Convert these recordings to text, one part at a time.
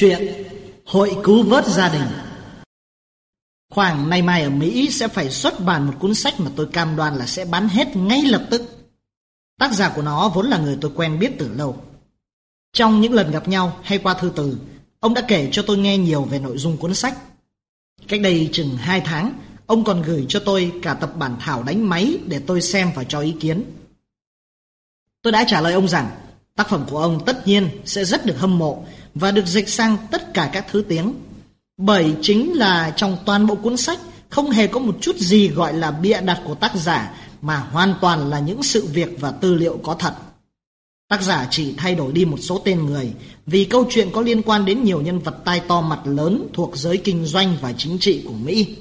Chuyện Hội cứu vớt gia đình Khoảng nay mai ở Mỹ sẽ phải xuất bản một cuốn sách mà tôi cam đoan là sẽ bán hết ngay lập tức. Tác giả của nó vốn là người tôi quen biết từ lâu. Trong những lần gặp nhau hay qua thư từ, ông đã kể cho tôi nghe nhiều về nội dung cuốn sách. Cách đây chừng 2 tháng, ông còn gửi cho tôi cả tập bản thảo đánh máy để tôi xem và cho ý kiến. Tôi đã trả lời ông rằng tác phẩm của ông tất nhiên sẽ rất được hâm mộ và được dịch sang tất cả các thứ tiếng. Bởi chính là trong toàn bộ cuốn sách không hề có một chút gì gọi là bịa đặt của tác giả mà hoàn toàn là những sự việc và tư liệu có thật. Tác giả chỉ thay đổi đi một số tên người vì câu chuyện có liên quan đến nhiều nhân vật tai to mặt lớn thuộc giới kinh doanh và chính trị của Mỹ.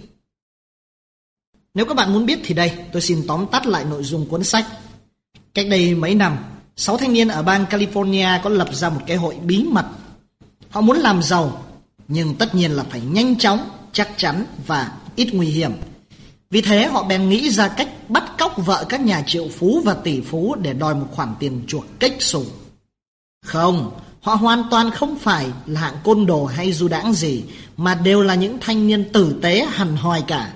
Nếu các bạn muốn biết thì đây, tôi xin tóm tắt lại nội dung cuốn sách. Cách đây mấy năm, sáu thanh niên ở bang California có lập ra một cái hội bí mật Họ muốn làm giàu, nhưng tất nhiên là phải nhanh chóng, chắc chắn và ít nguy hiểm. Vì thế họ bèn nghĩ ra cách bắt cóc vợ các nhà triệu phú và tỷ phú để đòi một khoản tiền chuộc kích sủ. Không, họ hoàn toàn không phải là hạng côn đồ hay du đãng gì, mà đều là những thanh niên tử tế hằn hoi cả.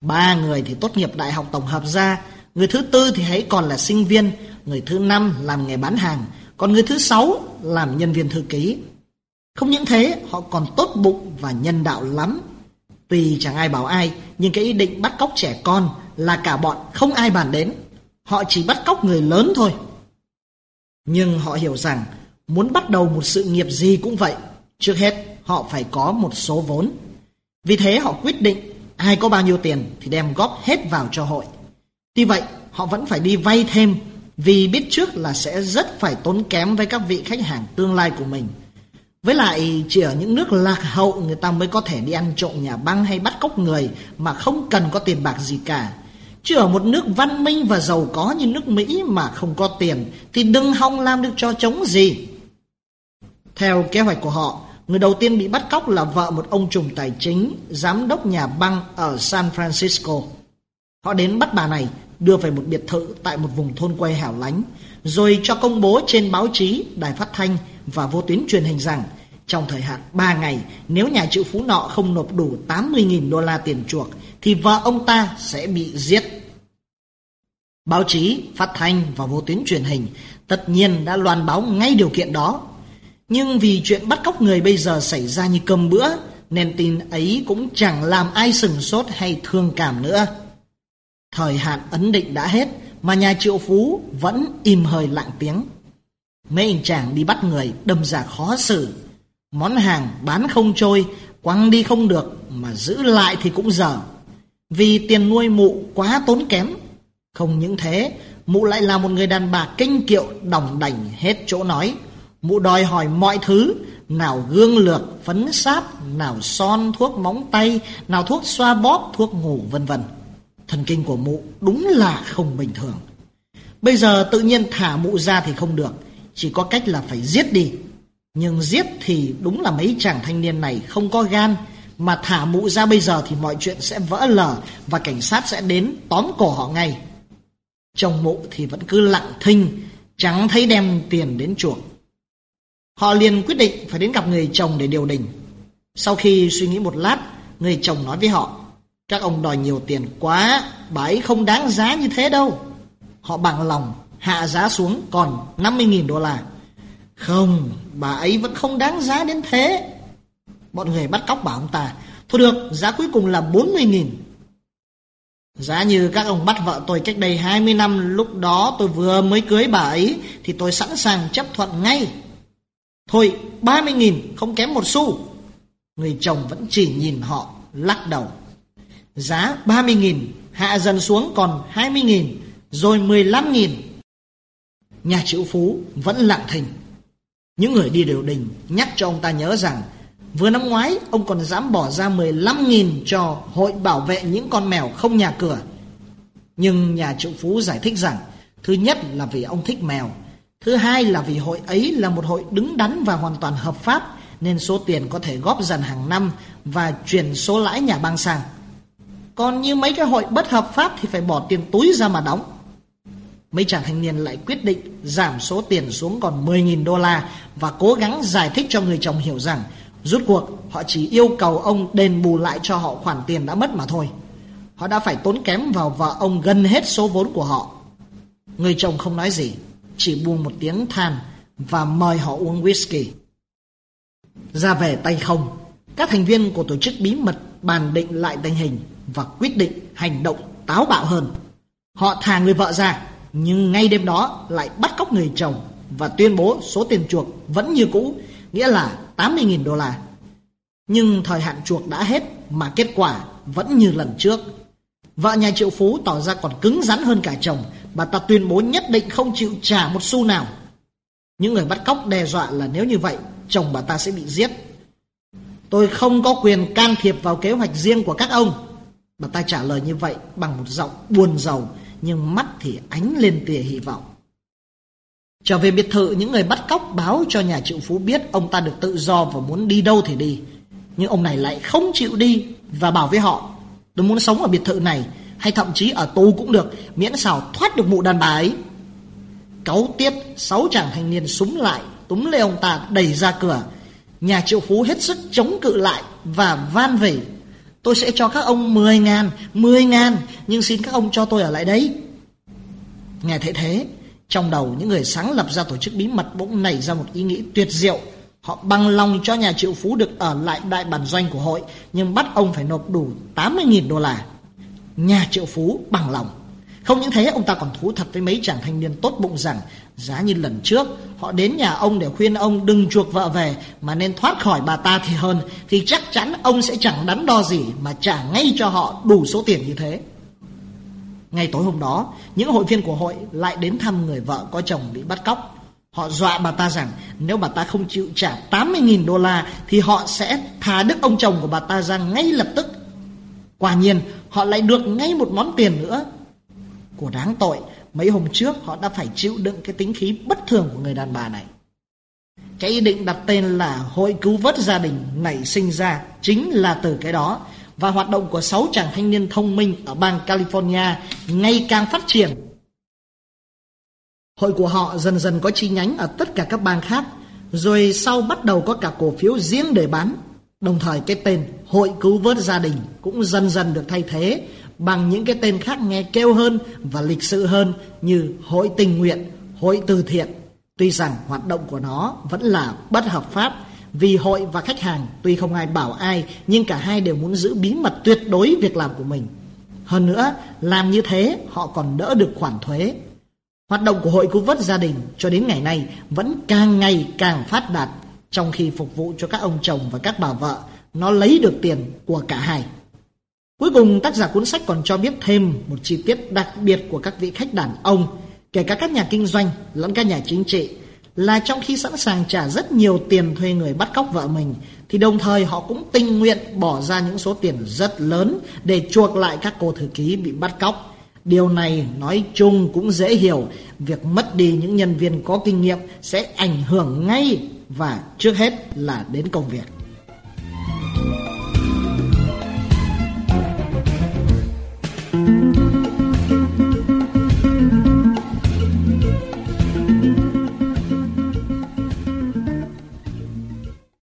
Ba người thì tốt nghiệp đại học tổng hợp ra, người thứ tư thì hãy còn là sinh viên, người thứ năm làm nghề bán hàng, còn người thứ sáu làm nhân viên thư ký. Không những thế, họ còn tốt bụng và nhân đạo lắm. Tuy chẳng ai bảo ai, nhưng cái ý định bắt cóc trẻ con là cả bọn không ai bàn đến. Họ chỉ bắt cóc người lớn thôi. Nhưng họ hiểu rằng muốn bắt đầu một sự nghiệp gì cũng vậy. Trước hết, họ phải có một số vốn. Vì thế họ quyết định ai có bao nhiêu tiền thì đem góp hết vào cho hội. Tuy vậy, họ vẫn phải đi vay thêm vì biết trước là sẽ rất phải tốn kém với các vị khách hàng tương lai của mình. Với lại chỉ ở những nước lạc hậu người ta mới có thể đi ăn trộm nhà băng hay bắt cóc người mà không cần có tiền bạc gì cả. Chứ ở một nước văn minh và giàu có như nước Mỹ mà không có tiền thì đừng hòng làm được cho chống gì. Theo kế hoạch của họ, người đầu tiên bị bắt cóc là vợ một ông trùm tài chính, giám đốc nhà băng ở San Francisco. Họ đến bắt bà này, đưa về một biệt thự tại một vùng thôn quê hẻo lánh, rồi cho công bố trên báo chí, đài phát thanh và vô tuyến truyền hình rằng trong thời hạn 3 ngày, nếu nhà triệu phú nọ không nộp đủ 80.000 đô la tiền chuộc, thì vợ ông ta sẽ bị giết. Báo chí, phát thanh và vô tuyến truyền hình tất nhiên đã loan báo ngay điều kiện đó. Nhưng vì chuyện bắt cóc người bây giờ xảy ra như cơm bữa, nên tin ấy cũng chẳng làm ai sừng sốt hay thương cảm nữa. Thời hạn ấn định đã hết, mà nhà triệu phú vẫn im hơi lặng tiếng. Mấy anh chàng đi bắt người đâm ra khó xử. Món hàng bán không trôi, quăng đi không được, mà giữ lại thì cũng dở. Vì tiền nuôi mụ quá tốn kém. Không những thế, mụ lại là một người đàn bà kinh kiệu đồng đành hết chỗ nói. Mụ đòi hỏi mọi thứ, nào gương lược, phấn sáp, nào son, thuốc móng tay, nào thuốc xoa bóp, thuốc ngủ vân vân. Thần kinh của mụ đúng là không bình thường. Bây giờ tự nhiên thả mụ ra thì không được, chỉ có cách là phải giết đi. Nhưng giết thì đúng là mấy chàng thanh niên này không có gan, mà thả mụ ra bây giờ thì mọi chuyện sẽ vỡ lở và cảnh sát sẽ đến tóm cổ họ ngay. Chồng mụ thì vẫn cứ lặng thinh, chẳng thấy đem tiền đến chuộc. Họ liền quyết định phải đến gặp người chồng để điều đình. Sau khi suy nghĩ một lát, người chồng nói với họ, các ông đòi nhiều tiền quá, bà ấy không đáng giá như thế đâu. Họ bằng lòng hạ giá xuống còn 50.000 đô la. Không, bà ấy vẫn không đáng giá đến thế. Bọn người bắt cóc bảo ông ta. Thôi được, giá cuối cùng là 40.000. Giá như các ông bắt vợ tôi cách đây 20 năm lúc đó tôi vừa mới cưới bà ấy thì tôi sẵn sàng chấp thuận ngay. Thôi 30.000 không kém một xu. Người chồng vẫn chỉ nhìn họ lắc đầu. Giá 30.000 hạ dần xuống còn 20.000 rồi 15.000. Nhà triệu phú vẫn lặng thình. Những người đi đều đình nhắc cho ông ta nhớ rằng vừa năm ngoái ông còn dám bỏ ra 15.000 cho hội bảo vệ những con mèo không nhà cửa. Nhưng nhà triệu phú giải thích rằng thứ nhất là vì ông thích mèo, thứ hai là vì hội ấy là một hội đứng đắn và hoàn toàn hợp pháp nên số tiền có thể góp dần hàng năm và chuyển số lãi nhà băng sang. Còn như mấy cái hội bất hợp pháp thì phải bỏ tiền túi ra mà đóng. Mấy chàng thanh niên lại quyết định giảm số tiền xuống còn 10.000 đô la và cố gắng giải thích cho người chồng hiểu rằng rút cuộc họ chỉ yêu cầu ông đền bù lại cho họ khoản tiền đã mất mà thôi. Họ đã phải tốn kém vào vợ ông gần hết số vốn của họ. Người chồng không nói gì, chỉ buông một tiếng than và mời họ uống whisky. Ra về tay không, các thành viên của tổ chức bí mật bàn định lại tình hình và quyết định hành động táo bạo hơn. Họ thả người vợ ra, nhưng ngay đêm đó lại bắt cóc người chồng và tuyên bố số tiền chuộc vẫn như cũ, nghĩa là 80.000 đô la. Nhưng thời hạn chuộc đã hết mà kết quả vẫn như lần trước. Vợ nhà triệu phú tỏ ra còn cứng rắn hơn cả chồng, bà ta tuyên bố nhất định không chịu trả một xu nào. Những người bắt cóc đe dọa là nếu như vậy, chồng bà ta sẽ bị giết. Tôi không có quyền can thiệp vào kế hoạch riêng của các ông. Bà ta trả lời như vậy bằng một giọng buồn rầu, nhưng mắt thì ánh lên tia hy vọng. Trở về biệt thự, những người bắt cóc báo cho nhà triệu phú biết ông ta được tự do và muốn đi đâu thì đi. Nhưng ông này lại không chịu đi và bảo với họ, tôi muốn sống ở biệt thự này, hay thậm chí ở tù cũng được, miễn sao thoát được mụ đàn bà ấy. Cáu tiết, sáu chàng thanh niên súng lại, túm lấy ông ta đẩy ra cửa. Nhà triệu phú hết sức chống cự lại và van vỉ Tôi sẽ cho các ông 10 ngàn, 10 ngàn, nhưng xin các ông cho tôi ở lại đấy. Nghe thấy thế, trong đầu những người sáng lập ra tổ chức bí mật bỗng nảy ra một ý nghĩ tuyệt diệu. Họ bằng lòng cho nhà triệu phú được ở lại đại bản doanh của hội, nhưng bắt ông phải nộp đủ 80.000 đô la. Nhà triệu phú bằng lòng. Không những thế ông ta còn thú thật với mấy chàng thanh niên tốt bụng rằng giá như lần trước họ đến nhà ông để khuyên ông đừng chuộc vợ về mà nên thoát khỏi bà ta thì hơn thì chắc chắn ông sẽ chẳng đắn đo gì mà trả ngay cho họ đủ số tiền như thế. Ngay tối hôm đó, những hội viên của hội lại đến thăm người vợ có chồng bị bắt cóc. Họ dọa bà ta rằng nếu bà ta không chịu trả 80.000 đô la thì họ sẽ thả đức ông chồng của bà ta ra ngay lập tức. Quả nhiên, họ lại được ngay một món tiền nữa của đáng tội. Mấy hôm trước họ đã phải chịu đựng cái tính khí bất thường của người đàn bà này. Cái ý định đặt tên là Hội Cứu Vớt Gia Đình nảy sinh ra chính là từ cái đó. Và hoạt động của sáu chàng thanh niên thông minh ở bang California ngày càng phát triển. Hội của họ dần dần có chi nhánh ở tất cả các bang khác, rồi sau bắt đầu có cả cổ phiếu riêng để bán. Đồng thời cái tên Hội Cứu Vớt Gia Đình cũng dần dần được thay thế bằng những cái tên khác nghe kêu hơn và lịch sự hơn như hội tình nguyện, hội từ thiện. Tuy rằng hoạt động của nó vẫn là bất hợp pháp vì hội và khách hàng tuy không ai bảo ai nhưng cả hai đều muốn giữ bí mật tuyệt đối việc làm của mình. Hơn nữa, làm như thế họ còn đỡ được khoản thuế. Hoạt động của hội cứu vớt gia đình cho đến ngày nay vẫn càng ngày càng phát đạt trong khi phục vụ cho các ông chồng và các bà vợ nó lấy được tiền của cả hai. Cuối cùng tác giả cuốn sách còn cho biết thêm một chi tiết đặc biệt của các vị khách đàn ông, kể cả các nhà kinh doanh lẫn các nhà chính trị, là trong khi sẵn sàng trả rất nhiều tiền thuê người bắt cóc vợ mình, thì đồng thời họ cũng tình nguyện bỏ ra những số tiền rất lớn để chuộc lại các cô thư ký bị bắt cóc. Điều này nói chung cũng dễ hiểu, việc mất đi những nhân viên có kinh nghiệm sẽ ảnh hưởng ngay và trước hết là đến công việc.